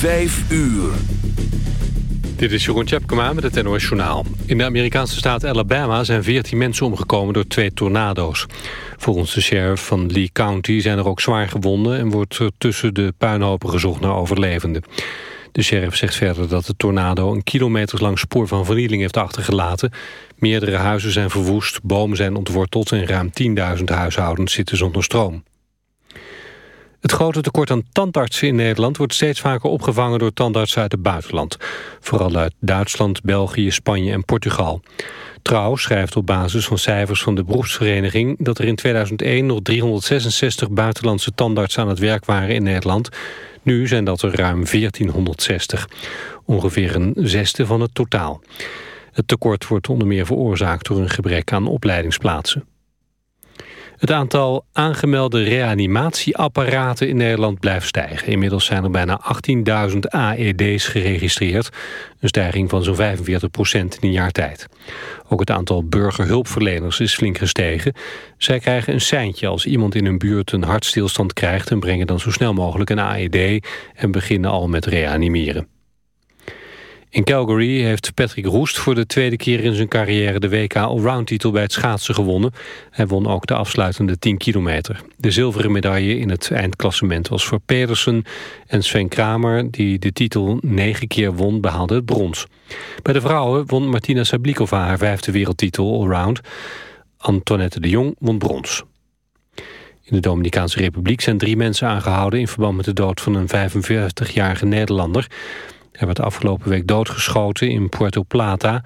Vijf uur. Dit is Jeroen Tjepkema met het NOS Journaal. In de Amerikaanse staat Alabama zijn 14 mensen omgekomen door twee tornado's. Volgens de sheriff van Lee County zijn er ook zwaar gewonden... en wordt er tussen de puinhopen gezocht naar overlevenden. De sheriff zegt verder dat de tornado een kilometers lang spoor van vernieling heeft achtergelaten. Meerdere huizen zijn verwoest, bomen zijn ontworteld... en ruim 10.000 huishoudens zitten zonder stroom. Het grote tekort aan tandartsen in Nederland wordt steeds vaker opgevangen door tandartsen uit het buitenland. Vooral uit Duitsland, België, Spanje en Portugal. Trouw schrijft op basis van cijfers van de beroepsvereniging dat er in 2001 nog 366 buitenlandse tandartsen aan het werk waren in Nederland. Nu zijn dat er ruim 1460. Ongeveer een zesde van het totaal. Het tekort wordt onder meer veroorzaakt door een gebrek aan opleidingsplaatsen. Het aantal aangemelde reanimatieapparaten in Nederland blijft stijgen. Inmiddels zijn er bijna 18.000 AED's geregistreerd. Een stijging van zo'n 45 procent in een jaar tijd. Ook het aantal burgerhulpverleners is flink gestegen. Zij krijgen een seintje als iemand in hun buurt een hartstilstand krijgt... en brengen dan zo snel mogelijk een AED en beginnen al met reanimeren. In Calgary heeft Patrick Roest voor de tweede keer in zijn carrière de WK Allround titel bij het schaatsen gewonnen. Hij won ook de afsluitende 10 kilometer. De zilveren medaille in het eindklassement was voor Pedersen en Sven Kramer, die de titel negen keer won, behaalde het brons. Bij de vrouwen won Martina Sablikova haar vijfde wereldtitel Allround. Antoinette de Jong won brons. In de Dominicaanse Republiek zijn drie mensen aangehouden in verband met de dood van een 45-jarige Nederlander. Hij werd afgelopen week doodgeschoten in Puerto Plata.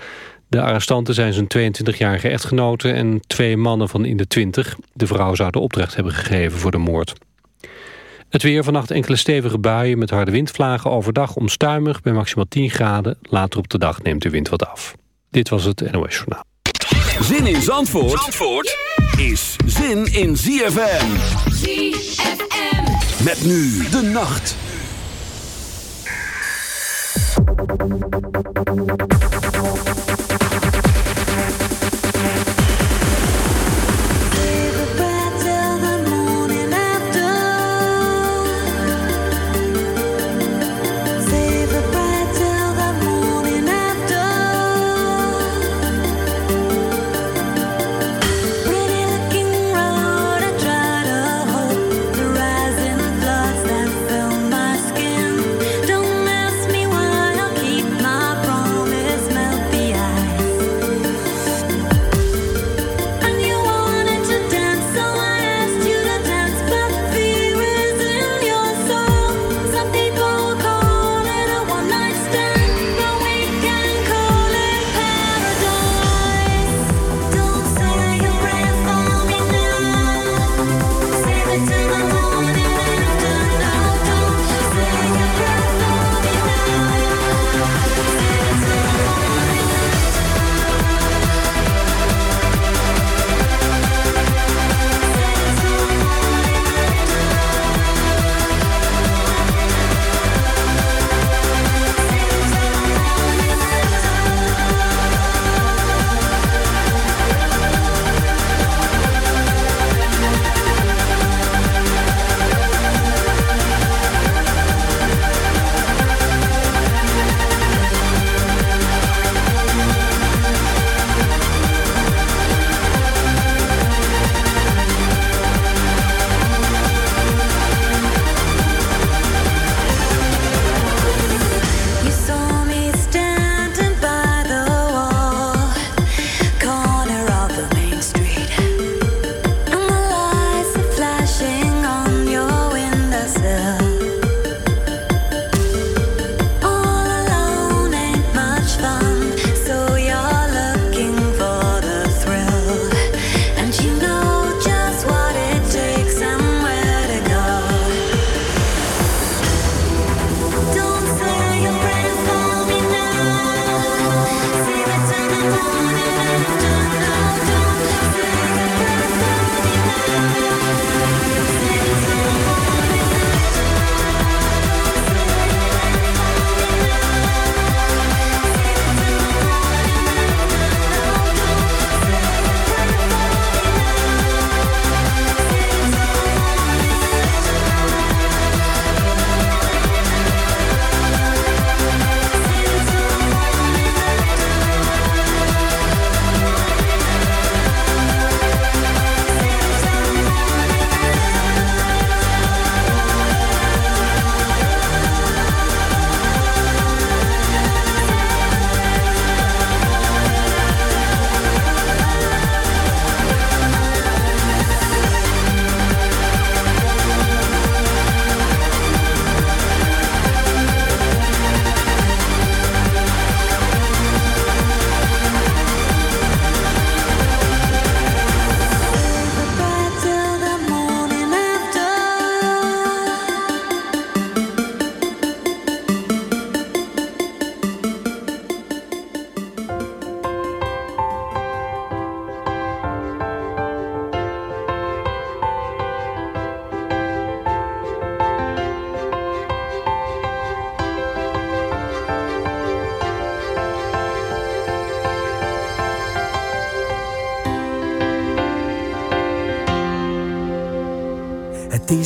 De arrestanten zijn zijn 22-jarige echtgenote en twee mannen van in de 20. De vrouw zou de opdracht hebben gegeven voor de moord. Het weer vannacht enkele stevige buien met harde windvlagen. Overdag onstuimig bij maximaal 10 graden. Later op de dag neemt de wind wat af. Dit was het NOS Journaal. Zin in Zandvoort, Zandvoort is zin in ZFM. ZFM. Met nu de nacht. Thank you.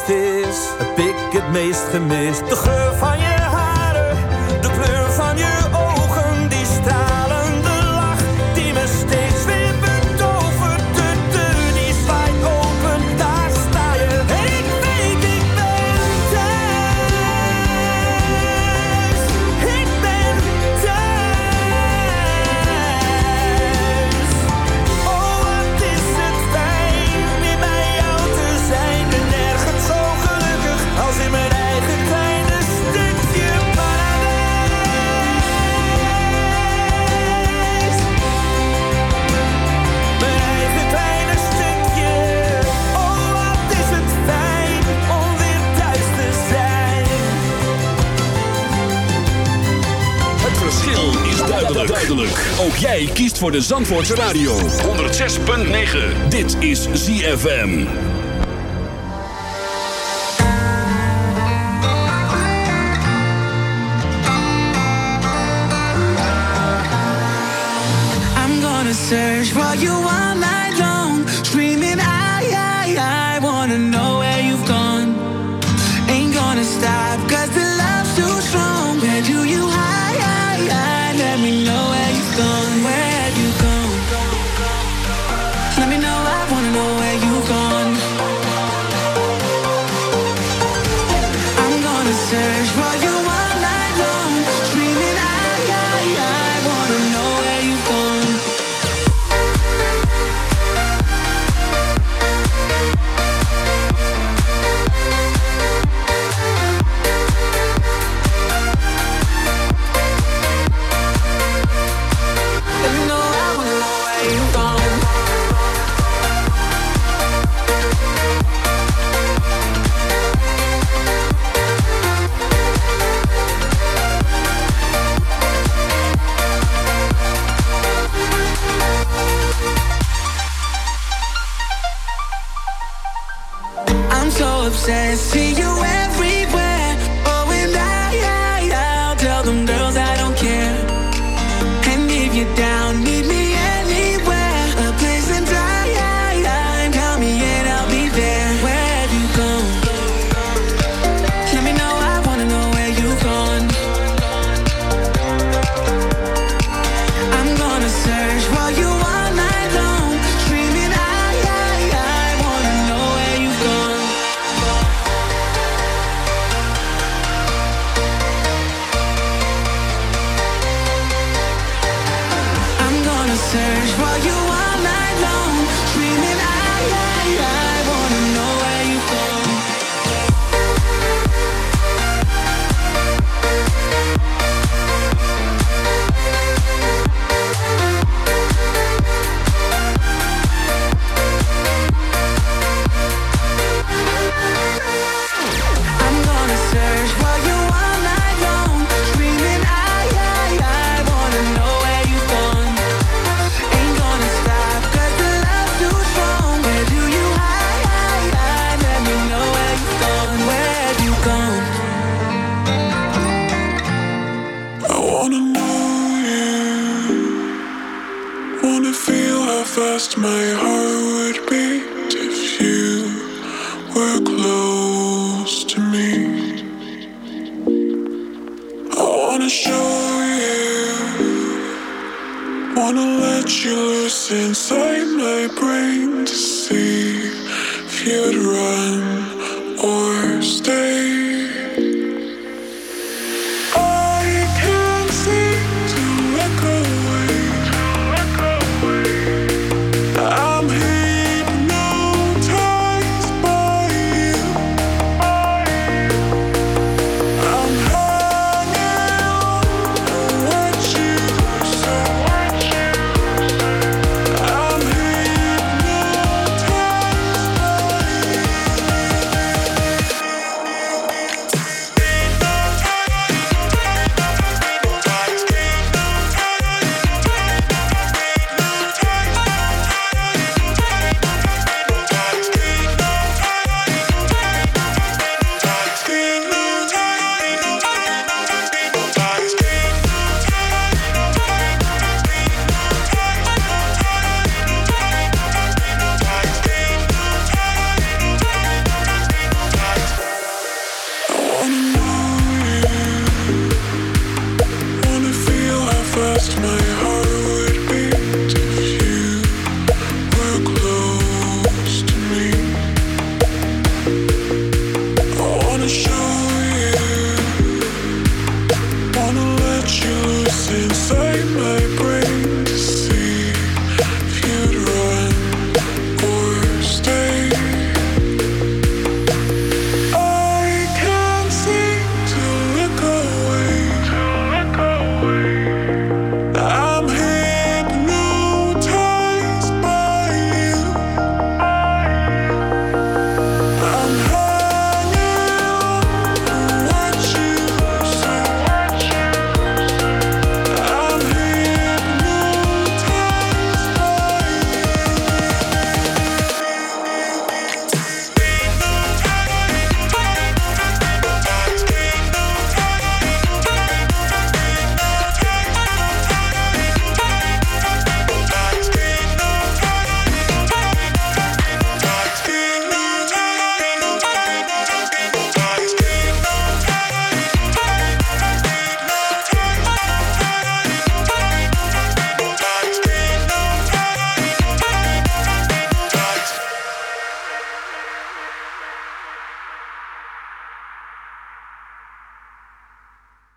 belangrijkste is, ik het meest gemist. De geur van je duidelijk. Ook jij kiest voor de Zandvoortse Radio. 106.9. Dit is ZFM. I'm gonna search for you all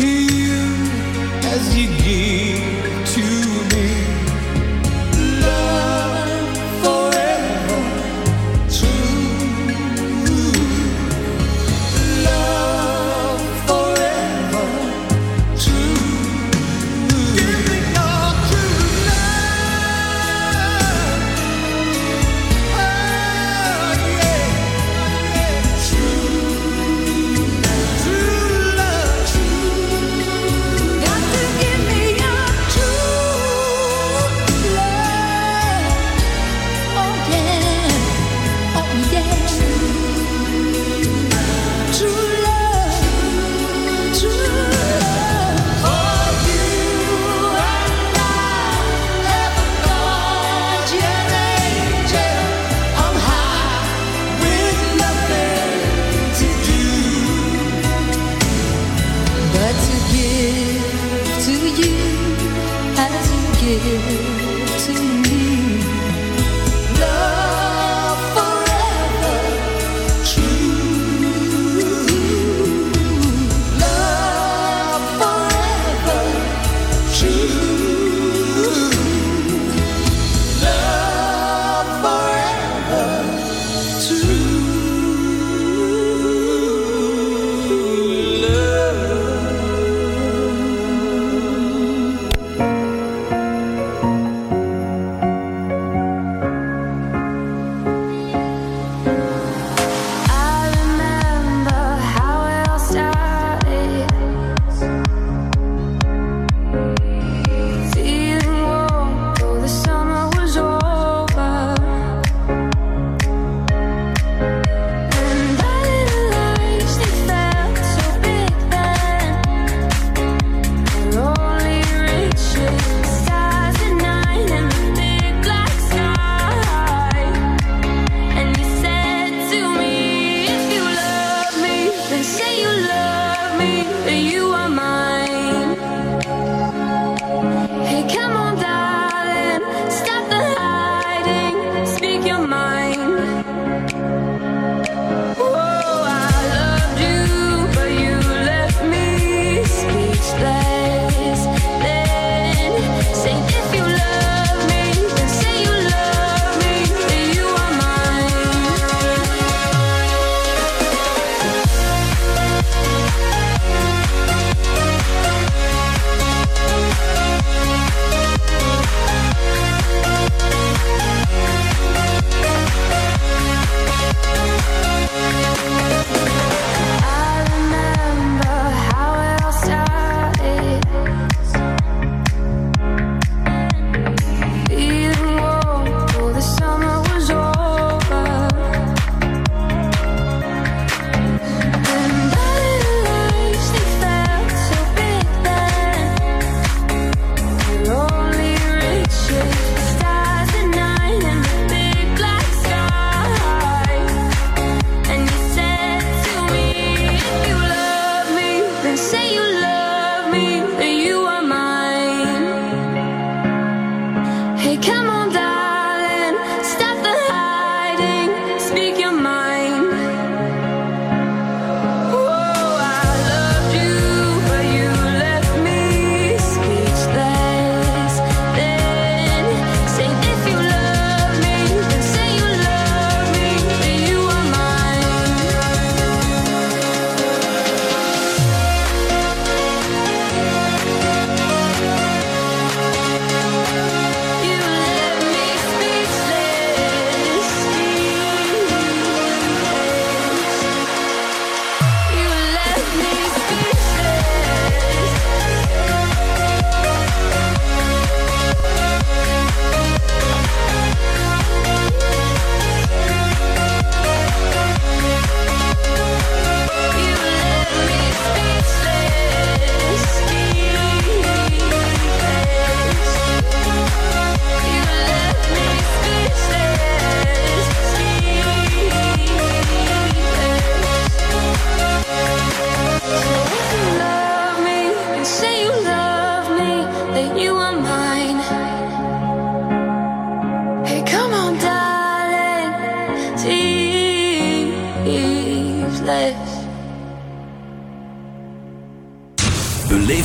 she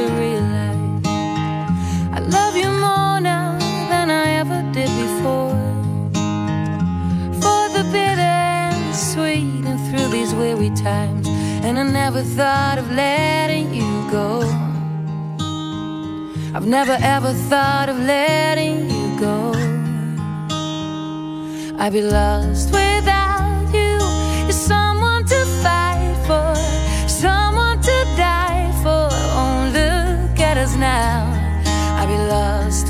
I realize I love you more now than I ever did before. For the bitter and the sweet and through these weary times. And I never thought of letting you go. I've never ever thought of letting you go. I'd be lost without now. I'd be lost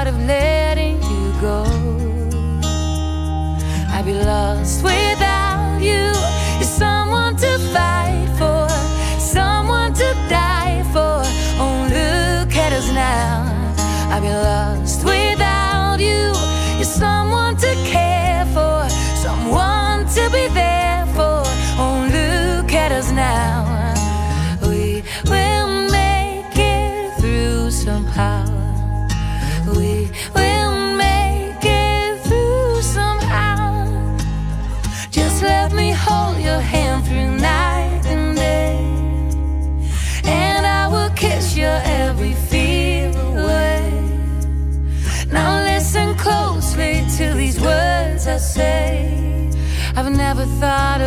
thought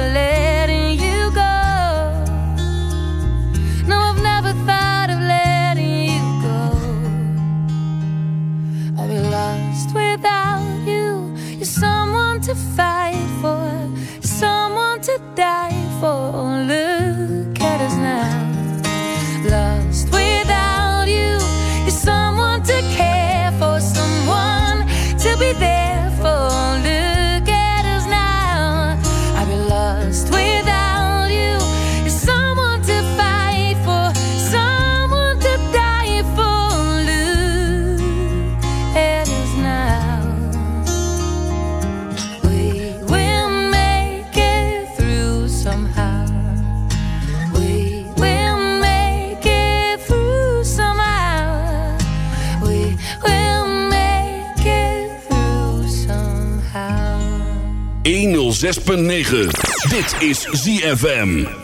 6.9. Dit is ZFM.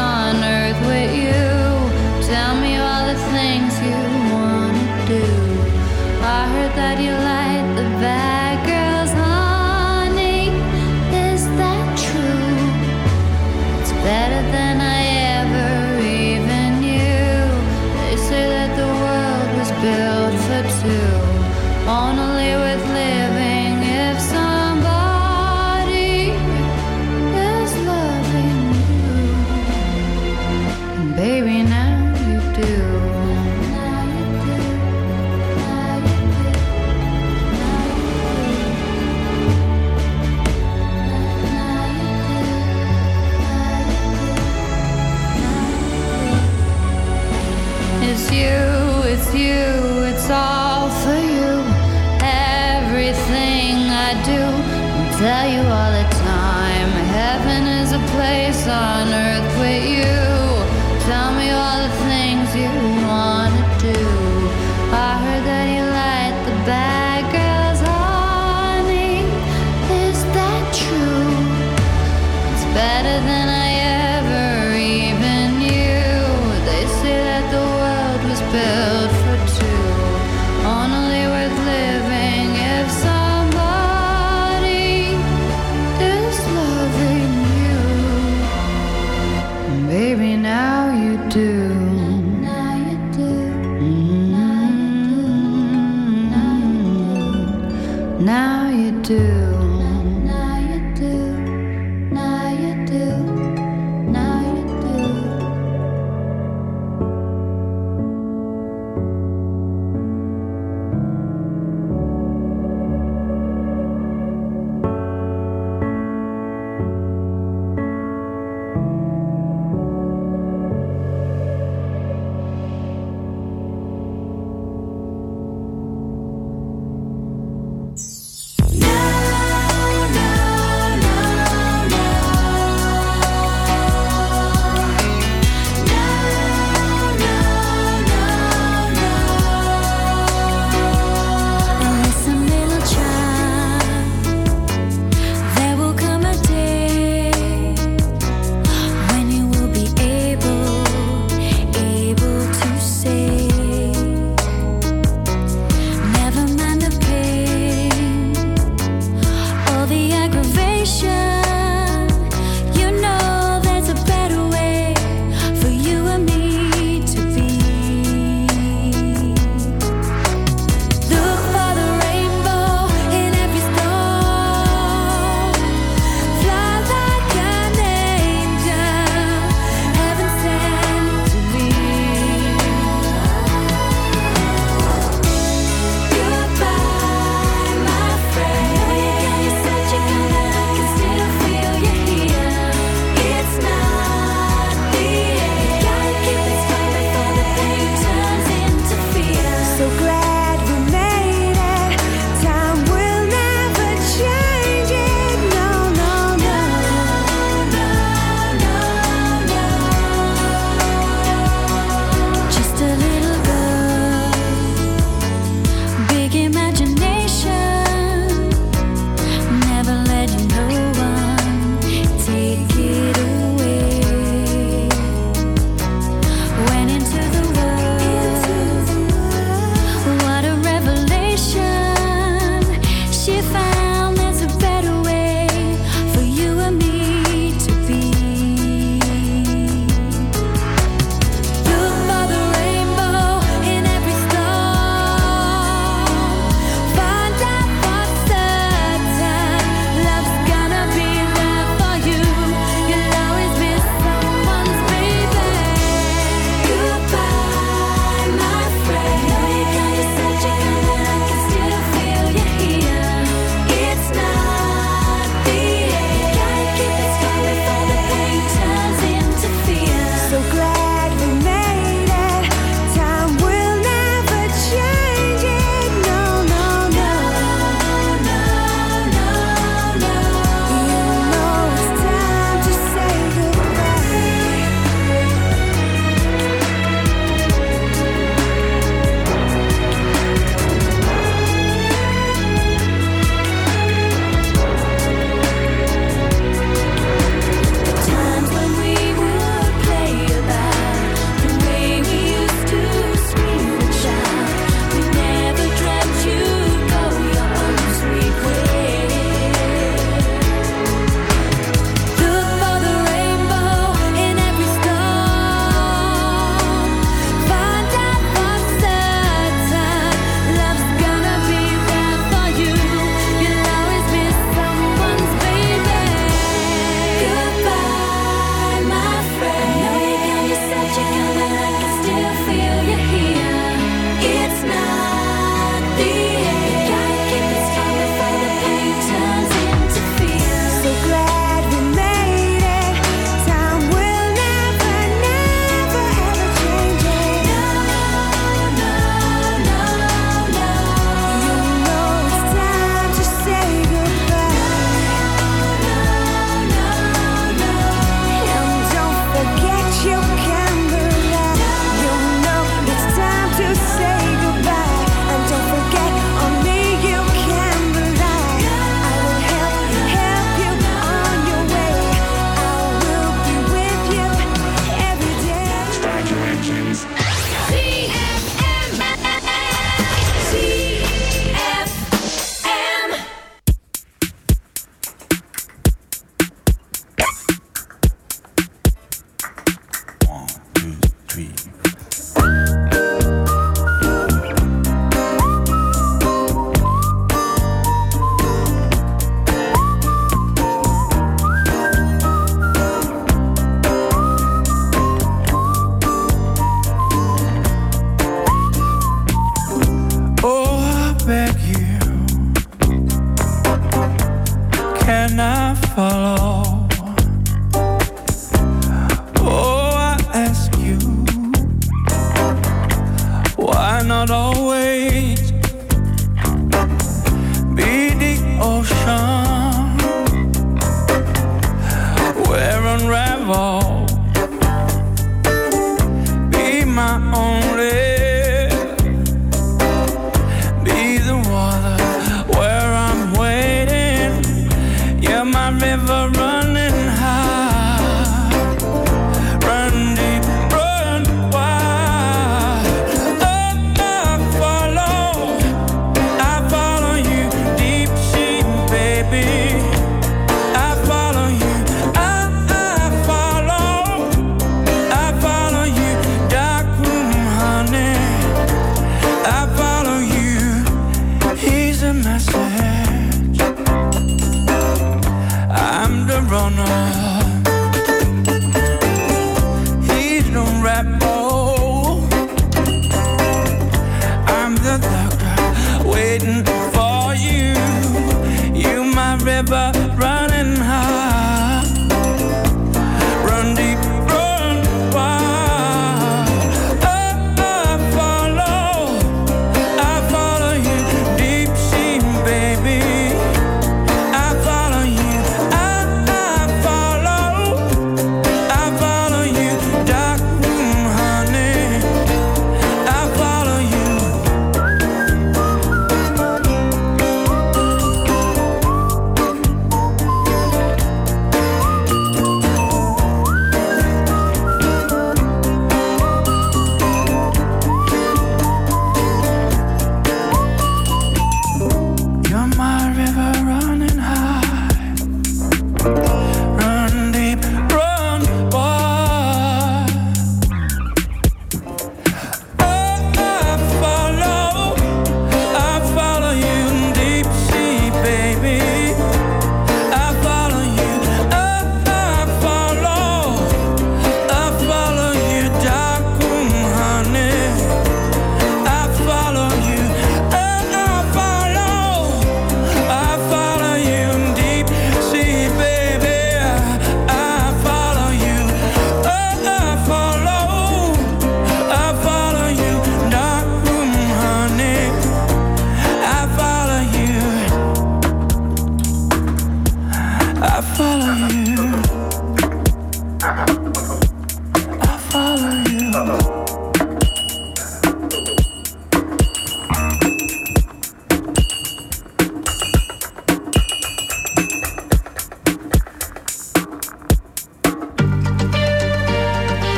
never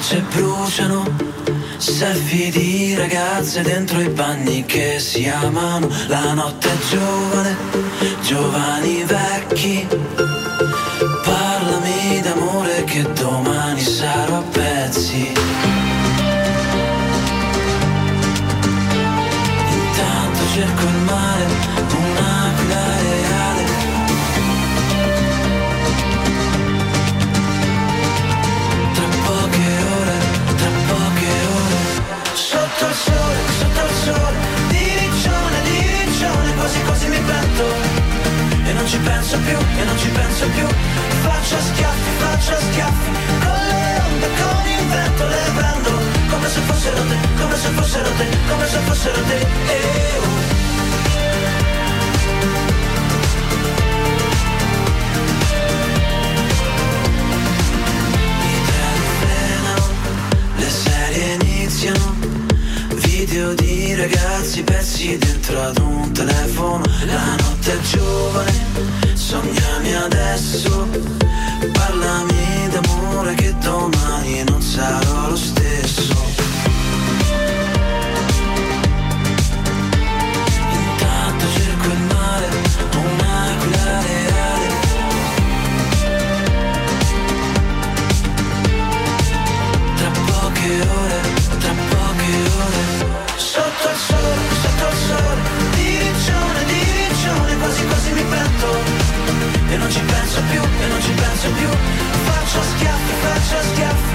spiagge bruciano, selfie di ragazze dentro i panni che si amano, la notte è giovane, giovani vecchi, parlami d'amore che domani sarò a pezzi. Intanto cerco il mare sotto il sole, sotto il sole Di riccione, di riccione, quasi quasi mi prendo. E non ci penso più, e non ci penso più. Faccio schiaffi, faccio schiaffi Con le onde, con il vento le prendo. Come se fossero te, come se fossero te, come se fossero te. Eh, oh. iniziano video di ragazzi pezzi dentro ad un telefono. La notte è giovane, sognami adesso. Parlami d'amore che domani non sarò lo stesso. e non ci penso più. Faccio schiaffi, faccio schiaffi.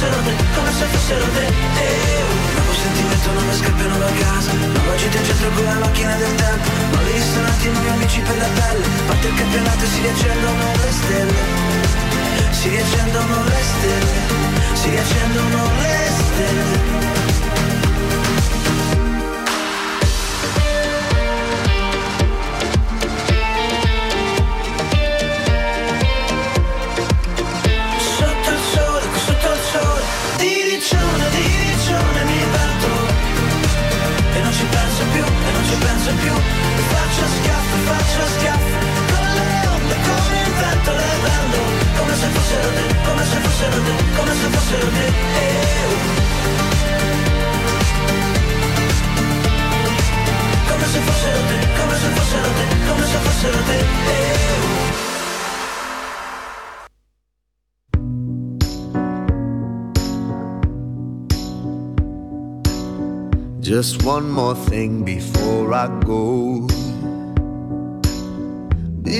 fossero te, come se fossero te. E io Nuovo sentimento, nuove scappano da casa. Nuova gita in centro con la macchina del tempo. Nuovi i miei amici per la pelle. Parte il campionato e si riaccendono le stelle. Si riaccendono le stelle. Si riaccendono le stelle. Faccio Con le onde, il vento Come se fossero te, come se fossero te, come se fossero te. Come se fossero te, come se fossero te, come se fossero te. Just one more thing before I go.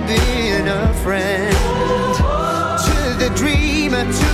Never a friend. To the dreamer, to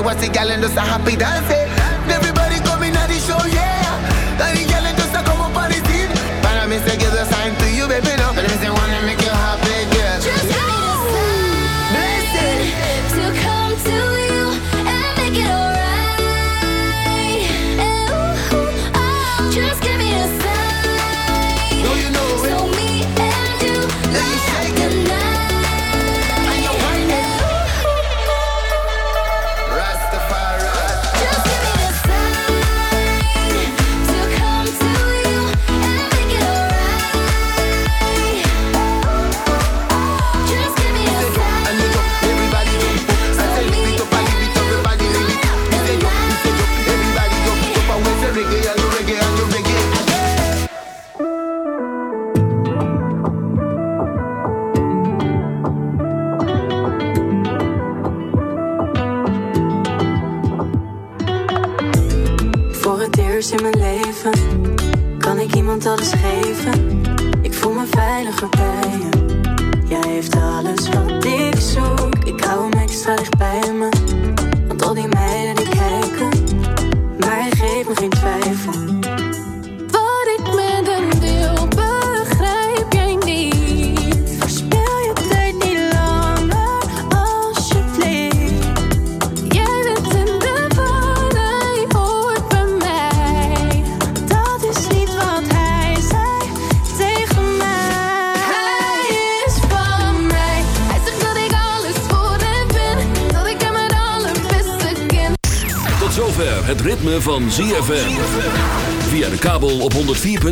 say what's the gal in the Sahara?